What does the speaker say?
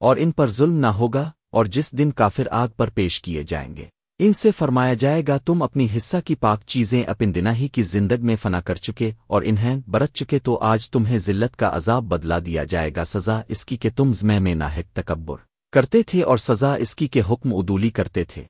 اور ان پر ظلم نہ ہوگا اور جس دن کافر آگ پر پیش کیے جائیں گے۔ ان سے فرمایا جائے گا، تم اپنی حصہ کی پاک چیزیں اپن دنا ہی کی زندگ میں فنا کر چکے اور انہیں برت چکے تو آج تمہیں ذلت کا عذاب بدلا دیا جائے گا، سزا اس کی کہ تم زمے میں نہ تکبر کرتے تھے اور سزا اس کی کہ حکم ادولی کرتے تھے۔